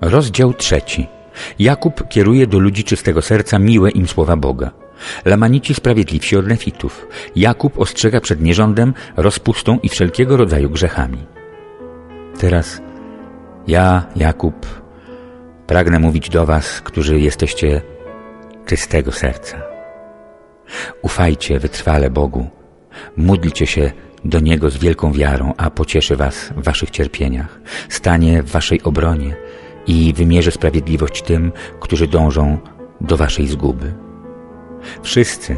Rozdział trzeci. Jakub kieruje do ludzi czystego serca miłe im słowa Boga. Lamanici sprawiedliwsi od nefitów. Jakub ostrzega przed nierządem, rozpustą i wszelkiego rodzaju grzechami. Teraz ja, Jakub, pragnę mówić do was, którzy jesteście czystego serca. Ufajcie wytrwale Bogu, módlcie się do Niego z wielką wiarą, a pocieszy was w waszych cierpieniach, stanie w waszej obronie i wymierzy sprawiedliwość tym, którzy dążą do waszej zguby. Wszyscy,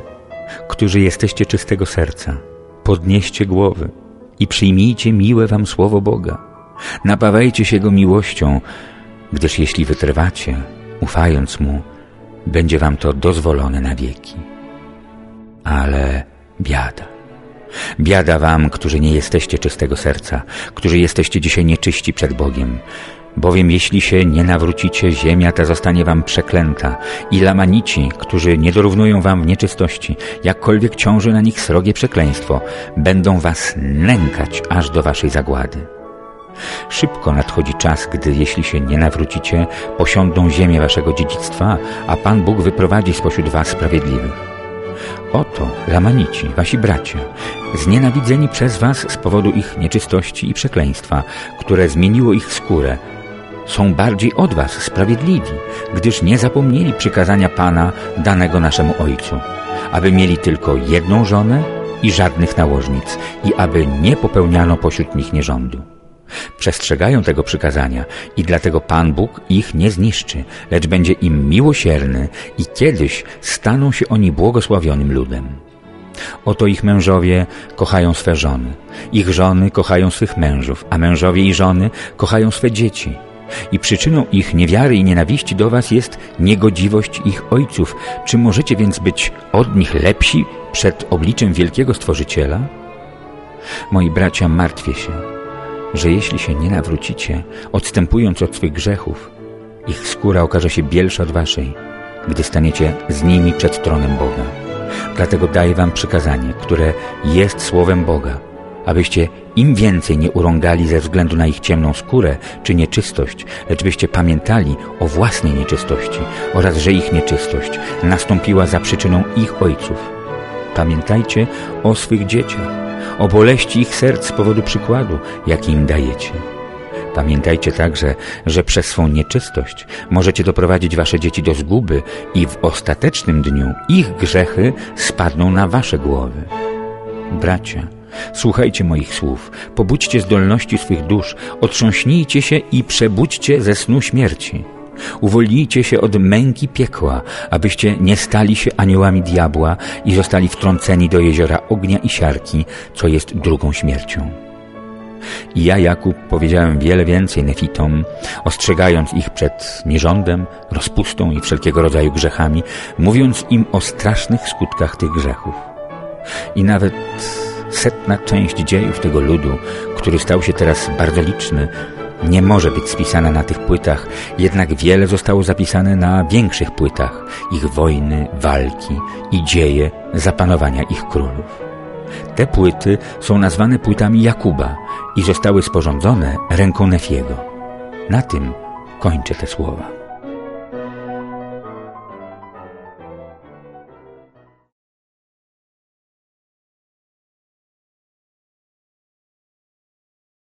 którzy jesteście czystego serca, podnieście głowy i przyjmijcie miłe wam słowo Boga. Napawajcie się Go miłością, gdyż jeśli wytrwacie, ufając Mu, będzie wam to dozwolone na wieki. Ale biada. Biada wam, którzy nie jesteście czystego serca, którzy jesteście dzisiaj nieczyści przed Bogiem, Bowiem jeśli się nie nawrócicie, ziemia ta zostanie wam przeklęta i lamanici, którzy nie dorównują wam w nieczystości, jakkolwiek ciąży na nich srogie przekleństwo, będą was nękać aż do waszej zagłady. Szybko nadchodzi czas, gdy jeśli się nie nawrócicie, posiądą ziemię waszego dziedzictwa, a Pan Bóg wyprowadzi spośród was sprawiedliwych. Oto, Lamanici, wasi bracia, znienawidzeni przez was z powodu ich nieczystości i przekleństwa, które zmieniło ich skórę, są bardziej od was sprawiedliwi, gdyż nie zapomnieli przykazania Pana danego naszemu Ojcu, aby mieli tylko jedną żonę i żadnych nałożnic i aby nie popełniano pośród nich nierządu. Przestrzegają tego przykazania i dlatego Pan Bóg ich nie zniszczy, lecz będzie im miłosierny i kiedyś staną się oni błogosławionym ludem. Oto ich mężowie kochają swe żony, ich żony kochają swych mężów, a mężowie i żony kochają swe dzieci – i przyczyną ich niewiary i nienawiści do was jest niegodziwość ich ojców. Czy możecie więc być od nich lepsi przed obliczem wielkiego Stworzyciela? Moi bracia, martwię się, że jeśli się nie nawrócicie, odstępując od swych grzechów, ich skóra okaże się bielsza od waszej, gdy staniecie z nimi przed tronem Boga. Dlatego daję wam przykazanie, które jest słowem Boga – abyście im więcej nie urągali ze względu na ich ciemną skórę czy nieczystość, lecz byście pamiętali o własnej nieczystości oraz że ich nieczystość nastąpiła za przyczyną ich ojców. Pamiętajcie o swych dzieciach, o boleści ich serc z powodu przykładu, jaki im dajecie. Pamiętajcie także, że przez swą nieczystość możecie doprowadzić wasze dzieci do zguby i w ostatecznym dniu ich grzechy spadną na wasze głowy. Bracia, Słuchajcie moich słów, pobudźcie zdolności swych dusz, otrząśnijcie się i przebudźcie ze snu śmierci. Uwolnijcie się od męki piekła, abyście nie stali się aniołami diabła i zostali wtrąceni do jeziora ognia i siarki, co jest drugą śmiercią. I ja, Jakub, powiedziałem wiele więcej nefitom, ostrzegając ich przed nierządem, rozpustą i wszelkiego rodzaju grzechami, mówiąc im o strasznych skutkach tych grzechów. I nawet setna część dziejów tego ludu, który stał się teraz bardzo liczny, nie może być spisana na tych płytach, jednak wiele zostało zapisane na większych płytach, ich wojny, walki i dzieje zapanowania ich królów. Te płyty są nazwane płytami Jakuba i zostały sporządzone ręką Nefiego. Na tym kończę te słowa.